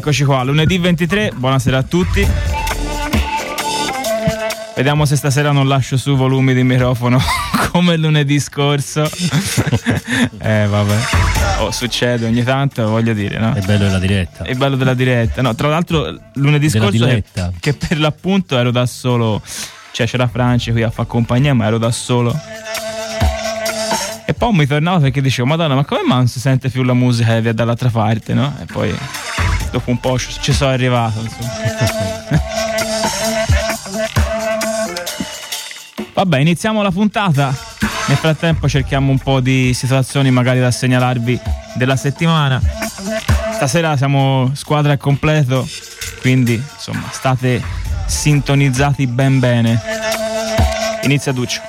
Eccoci qua, lunedì 23, buonasera a tutti. Vediamo se stasera non lascio su volumi di microfono come lunedì scorso. eh vabbè. Oh, succede ogni tanto, voglio dire, no? È bello della diretta. È bello della diretta. No, tra l'altro lunedì Della scorso diretta. che per l'appunto ero da solo, cioè c'era Francia qui a far compagnia, ma ero da solo. E poi mi tornavo perché dicevo, Madonna, ma come mai non si sente più la musica che viene dall'altra parte, no? E poi dopo un po' ci sono arrivato. Vabbè, iniziamo la puntata. Nel frattempo cerchiamo un po' di situazioni magari da segnalarvi della settimana. Stasera siamo squadra al completo, quindi insomma state sintonizzati ben bene. Inizia Duccio.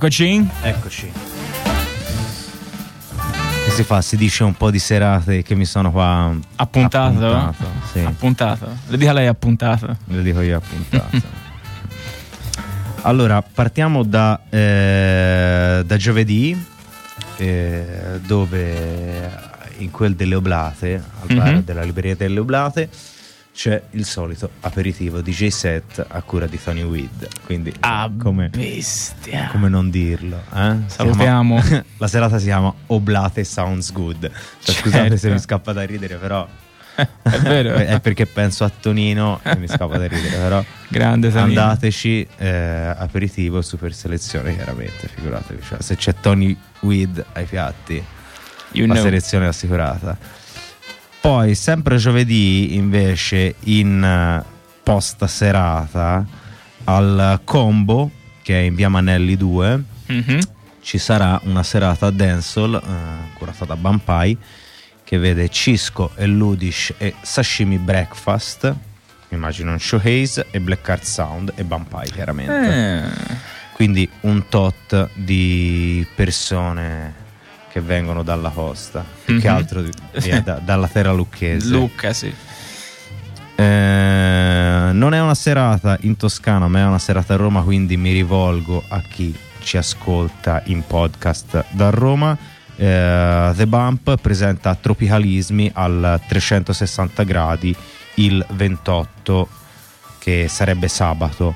Eccoci. Eccoci. Che si fa? Si dice un po' di serate che mi sono qua appuntato. Appuntato. Sì. appuntato. Le dica lei appuntato. Le dico io appuntato. Allora, partiamo da, eh, da giovedì, eh, dove in quel delle Oblate, al bar Mhm. della libreria delle Oblate, c'è il solito aperitivo DJ set a cura di Tony Weed. Quindi, Ah, come, bestia. come non dirlo? eh? Salutiamo. la serata si chiama Oblate Sounds Good. Cioè, Scusate Certo. se mi scappa da ridere, però È vero. è perché penso a Tonino e mi scappa da ridere, però Grande Tonino. andateci eh, aperitivo super selezione chiaramente figuratevi cioè, se c'è Tony Weed ai piatti You la know. selezione è assicurata poi sempre giovedì invece in eh, post serata al combo che è in via Manelli 2 Mhm. ci sarà una serata dancehall eh, curata da Bampai che vede Cisco e Ludish e Sashimi Breakfast immagino un Showhaze e Black Card Sound e Bampai chiaramente Eh, quindi un tot di persone che vengono dalla costa più che Mhm. altro di- da- dalla terra lucchese Lucca, sì. eh, non è una serata in Toscana, ma è una serata a Roma, quindi mi rivolgo a chi ci ascolta in podcast da Roma. Eh, The Bump presenta Tropicalismi al 360 gradi il 28, che sarebbe sabato.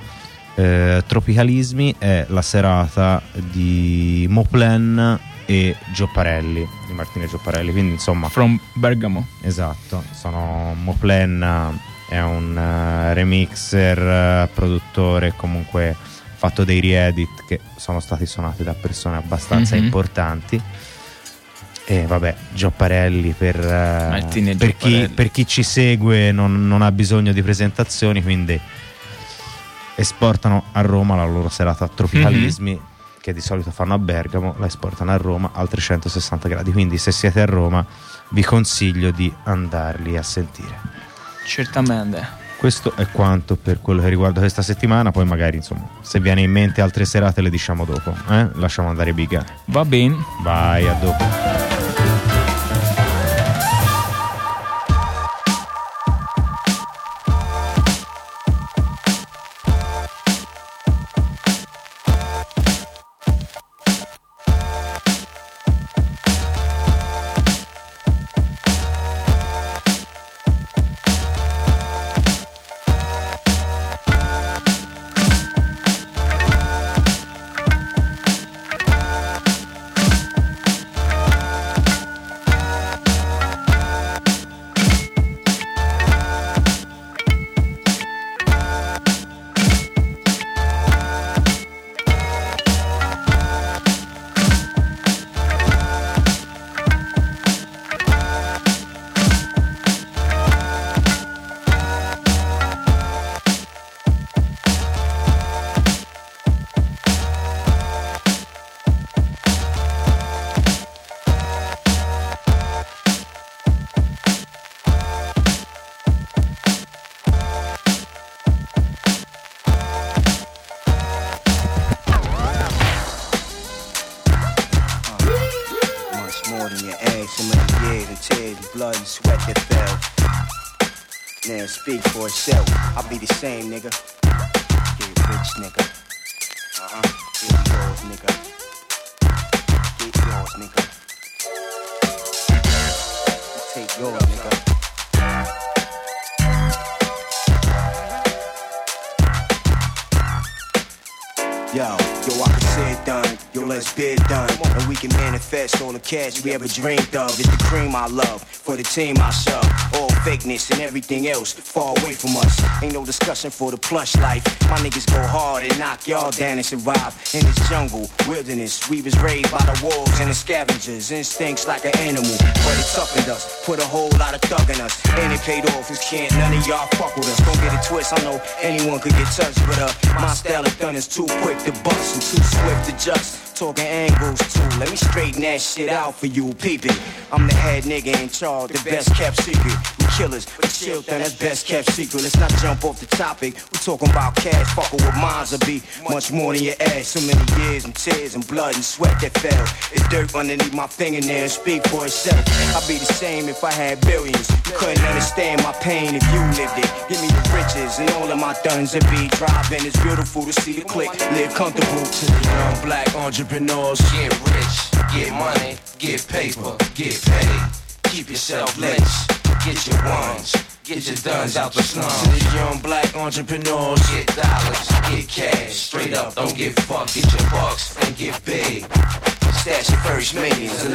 Eh, Tropicalismi è la serata di Moplen e Giopparelli, di Martino Giopparelli, quindi insomma From Bergamo. Esatto, sono Moplen è un eh, remixer, eh, produttore, comunque fatto dei riedit che sono stati suonati da persone abbastanza Mhm. importanti. E vabbè, Giopparelli per, eh, Martini e per, chi, Giopparelli. per chi ci segue non, non ha bisogno di presentazioni, quindi esportano a Roma la loro serata Tropicalismi Mhm. Che di solito fanno a Bergamo, la esportano a Roma al 360 gradi. Quindi se siete a Roma vi consiglio di andarli a sentire. Certamente. Questo è quanto per quello che riguarda questa settimana, poi magari insomma se viene in mente altre serate le diciamo dopo, eh? lasciamo andare Biga. Va bene. Vai, a dopo. Sweat that fell. Now speak for itself. I'll be the same, nigga. Get rich, nigga. Uh-huh. Get yours, nigga. Get yours, nigga. Take yours, nigga. Yo, yo, I can say it done. Yo, let's get done. And we can manifest all the cash we ever dreamed of. It's the cream I love, for the team I shove. All oh, fakeness and everything else far away from us. Ain't no discussion for the plush life. My niggas go hard and knock y'all down and survive. In this jungle, wilderness, we was raised by the wolves and the scavengers. Instincts like an animal, but it toughened us. Put a whole lot of thug in us. And it paid off, cause can't none of y'all fuck with us. Don't get it twist, I know anyone could get touched, but uh, my style of done is too quick to bust and too swift to just. Talking angles too. Let me straighten that shit out for you, peep it. I'm the head nigga in charge, the best kept secret. Killers. But chill, then that's best kept secret. Let's not jump off the topic. We're talking about cash, fuckin' with minds will be much more than your ass. So many years and tears and blood and sweat that fell. It's dirt underneath my fingernails, speak for itself. I'd be the same if I had billions. You couldn't understand my pain if you lived it. Give me the riches and all of my guns and be driving. It's beautiful to see the click, live comfortable. To the young black entrepreneurs, get rich, get money, get paper, get paid. Keep yourself laced, get your ones. Get your duns out the slums. To the young black entrepreneurs, get dollars, get cash. Straight up, don't get fucked. Get your bucks and get big. Stash your first millions and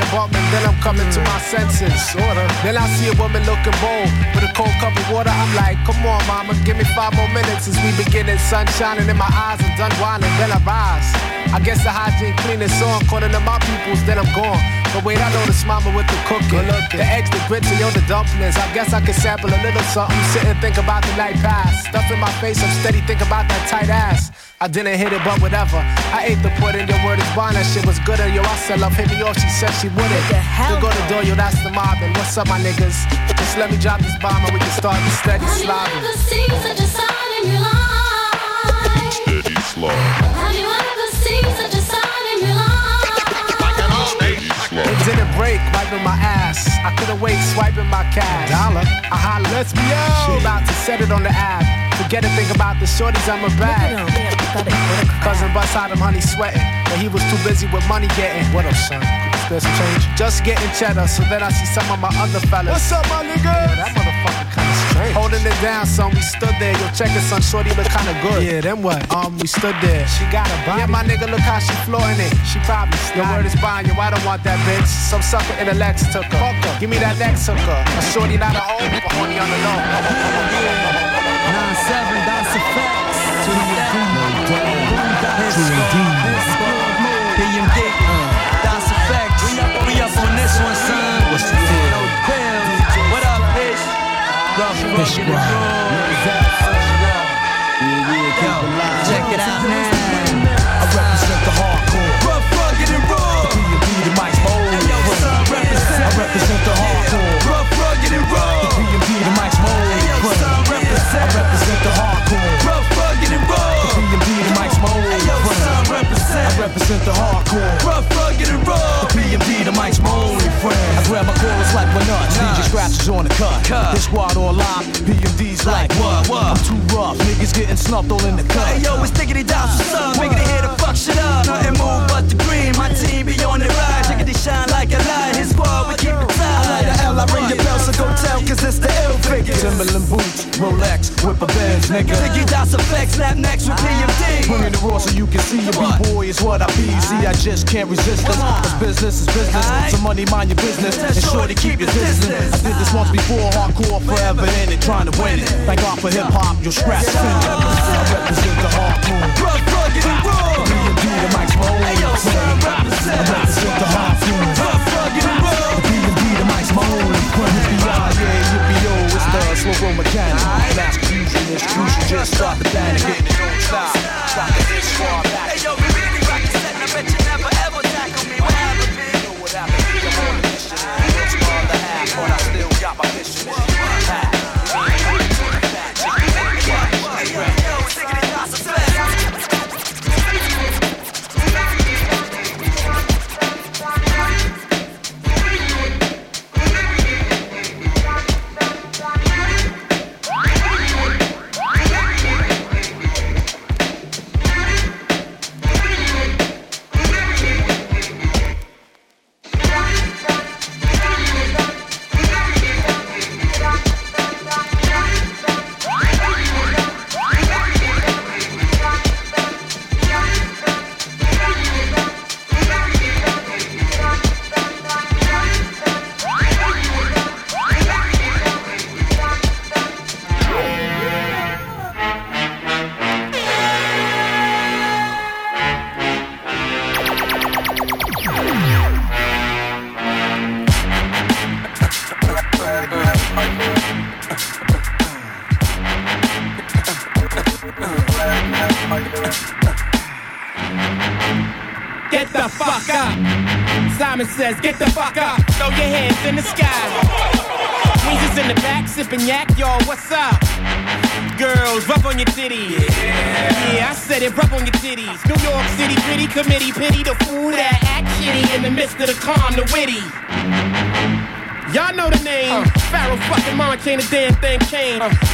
live off the interest. sun shining in my eyes, I'm done whining, then I rise. I guess the hygiene clean is on, according to my peoples, then I'm gone. But wait, I know this mama with the cooking. The eggs, the grits, and yo, the dumplings. I guess I could sample a little something. Sit and think about the night past. Stuff in my face, I'm steady, think about that tight ass. I didn't hit it, but whatever. I ate the pudding, your word is bond, that shit was good. and Yo, I said love, hit me off, she said she wouldn't. The hell go to door, yo, that's the mob. And what's up, my niggas? Just let me drop this bomb and we can start the steady slobbing. Have you ever seen such a sight in your life? Like an all-day It didn't break, wiping my ass. I couldn't wait, swiping my cash. Dollar. I holla, let's be out. About to set it on the app. Forget to think about the shorties on my back. Cousin bust out him, honey sweating. But he was too busy with money getting. What up, son? There's some change. Just getting cheddar, so then I see some of my other fellas. What's up, my nigga? Yeah, that motherfucker kinda strange. Holding it down, son, we stood there. Yo, check it, son, shorty look kinda good. Yeah, then what? Um, we stood there. She got a body. Yeah, my nigga, look how she floating it. She probably Your word is buying, yo, I don't want that bitch. Some sucker in the Lex took her. Fuck her. Give me that next hooker. A shorty not a home, but honey on the low. 9-7, that's the facts. To the PMD, that's a fact. We up on this one, son. What's the deal? What up, bitch? Rough, get it Check it out now. Getting snuffed all in the cut. Hey yo, it's Diggity Down? Wiggity here tell, cause it's the ill figure. Timberland boots, Rolex, whip a Benz, nigga. Diggy Dots effect, snap next with PMD. Bring in the raw so you can see your B-boy is what I be. See, I just can't resist this. Cause business is business. So money, mind your business. And shorty, keep your distance. I did this once before, hardcore, forever in it, trying to win it. Thank God for hip hop, you'll scratch the fender. I represent the hardcore. Rough, rugged, and raw. B&D, the mic's my Hey yo, only son, friend. I represent the hardcore. Slow roll mechanic. Mass fusion, extrusion, just start the panic. Getting it don't stop. Stop the squad back.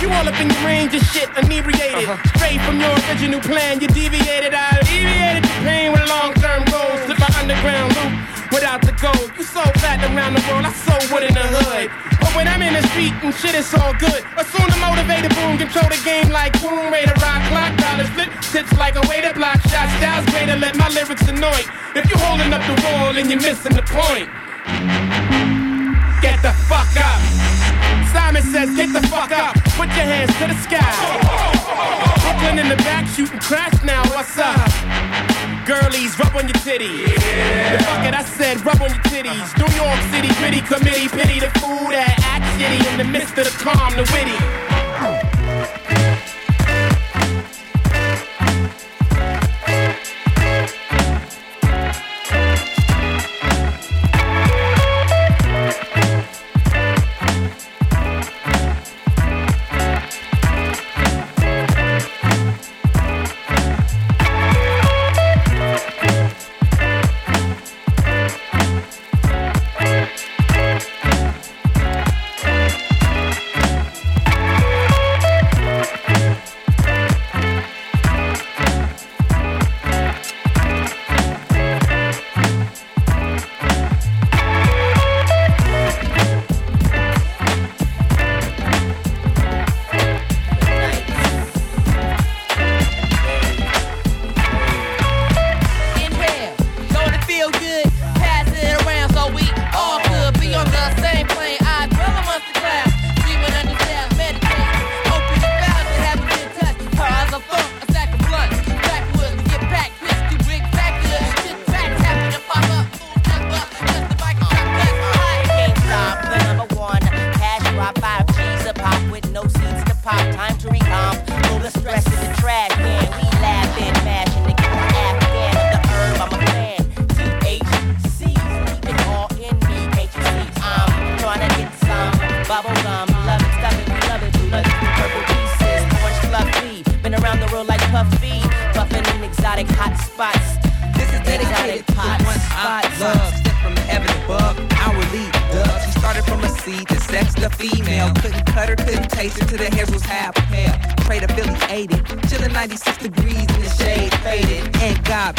You all up in your range of shit, inebriated. Uh-huh. Straight from your original plan, you deviated. I alleviated your pain with long term goals. Slip an underground loop without the gold. You so fat around the world, I so wood in the hood. But when I'm in the street and shit, it's all good. Assume the motivated boom, control the game like boom, rate rock clock, dollars flip, tips like a way to block shots, styles greater, let my lyrics annoy. If you holding up the wall and you're missing the point. Get the fuck up. Simon says, get the fuck up. Put your hands to the sky. Brooklyn in the back shooting crash now. What's up? Girlies, rub on your titties. Yeah. Fuck it, I said rub on your titties. New York City gritty committee, pity the fool that act shitty in the midst of the calm, the witty.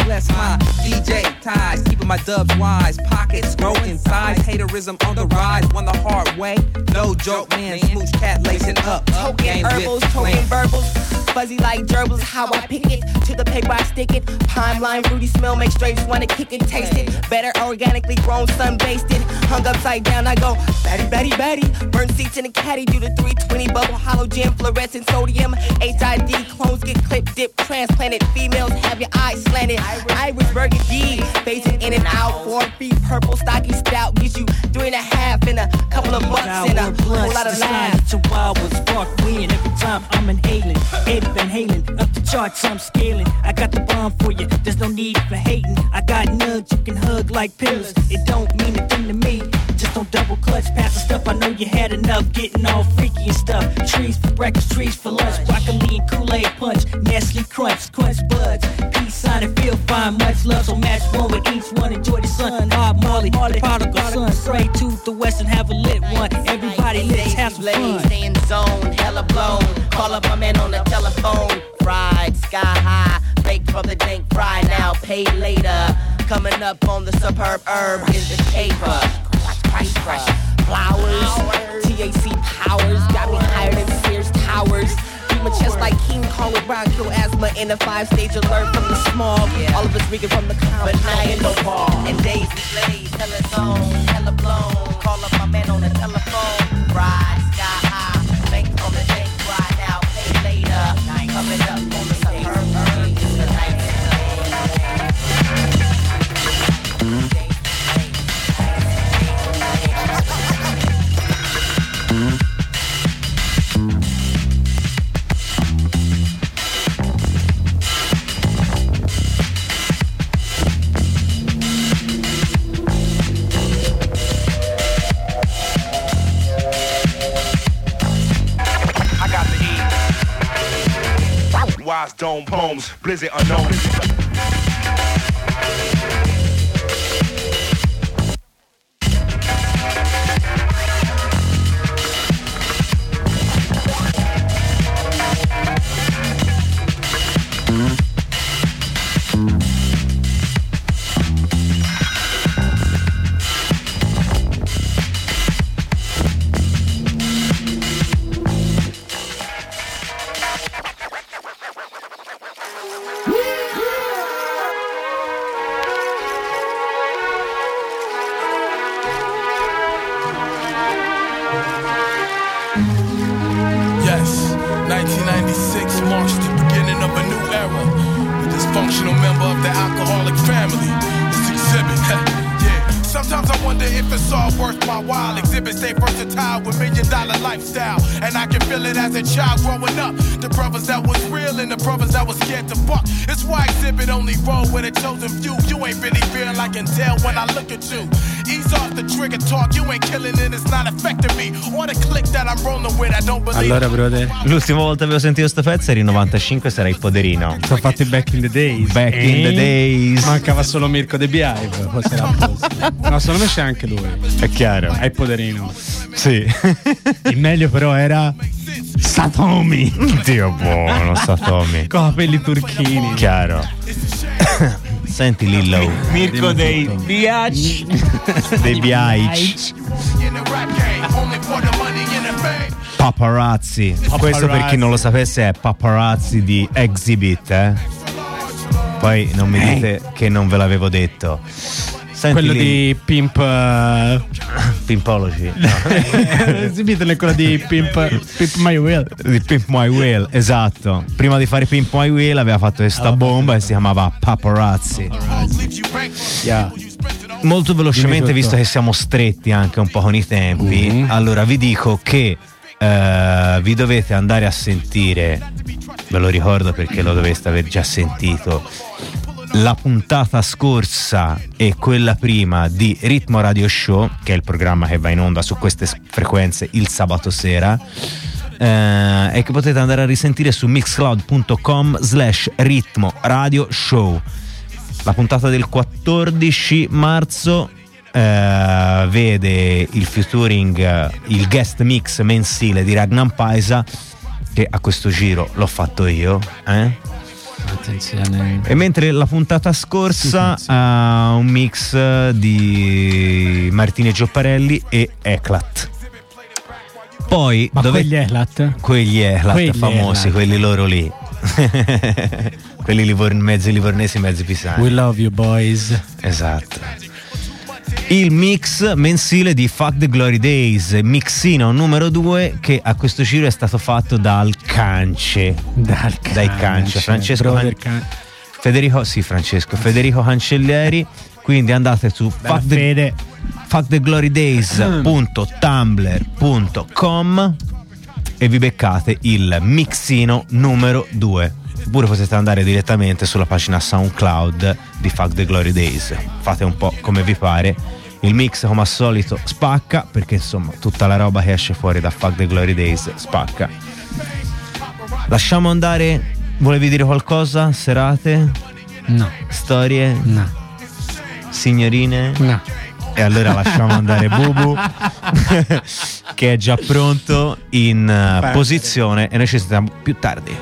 Bless my DJ ties, keeping my dubs wise. Pockets grow in size, haterism on the rise. Won the hard way, no joke, man. Smooch cat lacing up. Token herbals, token verbals. Fuzzy like gerbils, how I pick it. To the paper I stick it. Pine line, fruity smell, make straights wanna kick it, taste it. Better organically grown, sun basted. Hung upside down, I go, Betty, Betty, Betty. Burn seats in a caddy, do the 320 bubble, hollow halogen, fluorescent, sodium. HID, clones get clipped, dip, transplanted. Females have your eyes slanted. Iris burgundy, phasing in and out. Four feet, purple, stocky stout. Gives you three and a half and a couple of bucks and a whole lot of laughs. To wild was spark win every time I'm inhaling. Eddie Van Halen, up the charts I'm scaling. I got the bomb for you, there's no need for hating. I got nugs you can hug like pillows. It don't mean a thing to me. Just don't double clutch past the stuff. I know you had enough getting all freaky and stuff. Trees for breakfast, trees for lunch. Broccoli and Kool-Aid punch. Nestle crunch, crunch buds. Peace sign and feel fine. Much love, so match one with each one. Enjoy the sun. Bob Marley, Marley prodigal son. Straight to the west and have a lit one. Everybody let's have some fun. Stay in the zone, hella blown. Call up my man on the telephone. Fried, sky high, baked from the dank fry. Now paid later. Coming up on the superb herb is the caper. Price fresh flowers, THC powers got me higher than Sears Towers. Beat my chest like King Kong with bronchial asthma in a five stage alert from the smog. All of us reeking from the compound. But now you no ball. And days we blaze, hella zone, hella blown. Call up my man on the telephone. Ride, blizzard Allora, brother, l'ultima volta avevo sentito sto pezzo era in 95, sarà il Poderino. Sono fatti back in the days. Back in the days. Mancava solo Mirko De posto. No, secondo me c'è anche lui. È chiaro. È il poderino. Sì. Il meglio però era Satomi. Dio buono, Satomi. Con capelli turchini. Chiaro. Senti Lillo. Mirko dei Biac. dei Biaic. Paparazzi. Questo per chi non lo sapesse è paparazzi di Exhibit, eh. Poi non mi dite che non ve l'avevo detto. Senti Quello lì- di Pimp. eh, Pimpology. No. Esibitelo è quello di Pimp, Pimp My Will. di Pimp My Wheel, esatto. Prima di fare Pimp My Wheel aveva fatto questa bomba e si chiamava Paparazzi. Yeah. Molto velocemente, visto che siamo stretti anche un po' con i tempi, allora vi dico che eh, vi dovete andare a sentire, ve lo ricordo perché lo dovreste aver già sentito, la puntata scorsa e quella prima di Ritmo Radio Show, che è il programma che va in onda su queste frequenze il sabato sera. eh, e che potete andare a risentire su mixcloud.com slash ritmo radio show la puntata del 14 marzo eh, vede il featuring, eh, il guest mix mensile di Ragnar Paisa, che a questo giro l'ho fatto io. eh. Attenzione. E mentre la puntata scorsa ha un mix di Martini Giopparelli e Eclat. Poi Ma dove- quegli Ehlat? quegli Eclat Quelli famosi, Ehlat. quelli loro lì. quelli livor- mezzi livornesi, mezzi pisani. We love you boys. Esatto. Il mix mensile di Fuck the Glory Days, mixino numero 2 che a questo giro è stato fatto dal Cance. Dal Dai Cance, Francesco brother Can- Federico, sì Francesco, Federico Cancellieri, quindi andate su fuck the, Fede. fucktheglorydays.tumblr.com e vi beccate il mixino numero 2. Oppure potete andare direttamente sulla pagina SoundCloud di Fuck the Glory Days. Fate un po' come vi pare. Il mix, come al solito, spacca perché insomma tutta la roba che esce fuori da Fuck the Glory Days spacca. Lasciamo andare. Volevi dire qualcosa? Serate? No. Storie? No. Signorine? No. E allora lasciamo andare Bubu che è già pronto in Beh. posizione e noi ci sentiamo più tardi.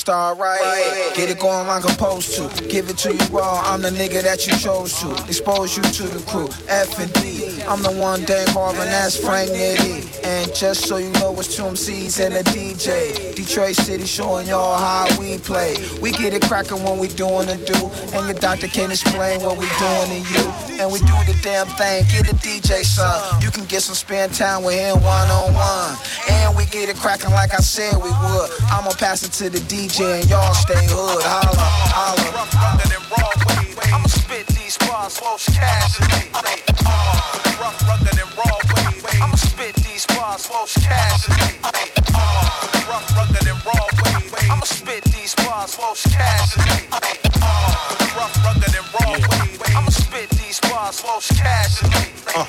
Start right. Get it going like I'm supposed to. Give it to you raw. I'm the nigga that you chose to. Expose you to the crew. F and D. I'm the one Dave Marvin, that's Frank Nitty. And just so you know, it's two MCs and a DJ. Detroit City showing y'all how we play. We get it crackin' when we doing the do. And your doctor can't explain what we doing to you. And we do the damn thing. Get a DJ, son. You can get some spend time with him one on one. And we get it crackin' like I said we would. I'ma pass it to the DJ and y'all stay hood. Holla, holla. rough, rugged, and raw ways. I'ma spit these bars, swoosh cash and they say, uh, for the rough, rugged, and raw ways. I'ma spit these bars, swoosh cash and they say, uh, for the rough, rugged, and raw ways. I'ma spit these bars, swoosh cash and they say, uh, for the rough, rugged, and raw ways. I'ma spit these bars, swoosh cash and they say, uh,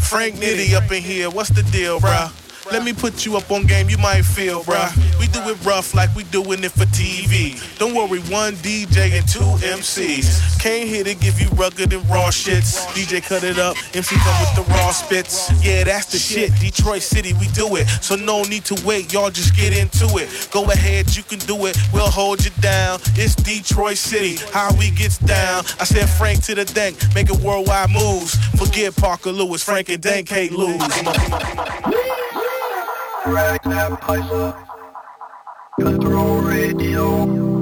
Frank Nitty up in here, what's the deal, bruh? Let me put you up on game, you might feel, bruh. We do it rough like we doing it for TV. Don't worry, one DJ and two MCs. Came here to give you rugged and raw shits. DJ cut it up, MC come with the raw spits. Yeah, that's the shit. Detroit City, we do it. So no need to wait, y'all just get into it. Go ahead, you can do it. We'll hold you down. It's Detroit City, how we gets down. I said Frank to the dank, making worldwide moves. Forget Parker Lewis, Frank and Dank can't lose. Ragnar Paisa, Controradio.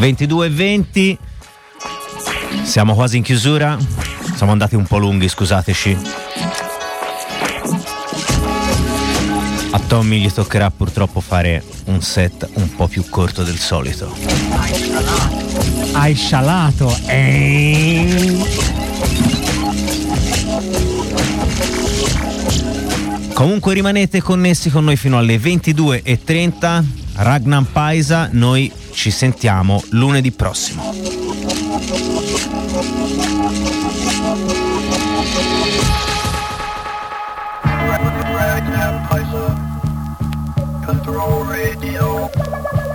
22 e 20 Siamo quasi in chiusura. Siamo andati un po' lunghi, scusateci. A Tommy gli toccherà purtroppo fare un set un po' più corto del solito. Hai scialato. Eeeh. Comunque rimanete connessi con noi fino alle 22.30. Ragnan Paisa, noi ci sentiamo lunedì prossimo. Ragnar Piper, Control Radio.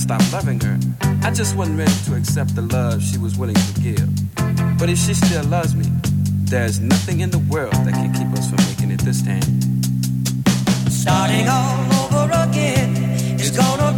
Never stopped loving her. I just wasn't ready to accept the love she was willing to give. But if she still loves me, there's nothing in the world that can keep us from making it this time. Starting all over again is gonna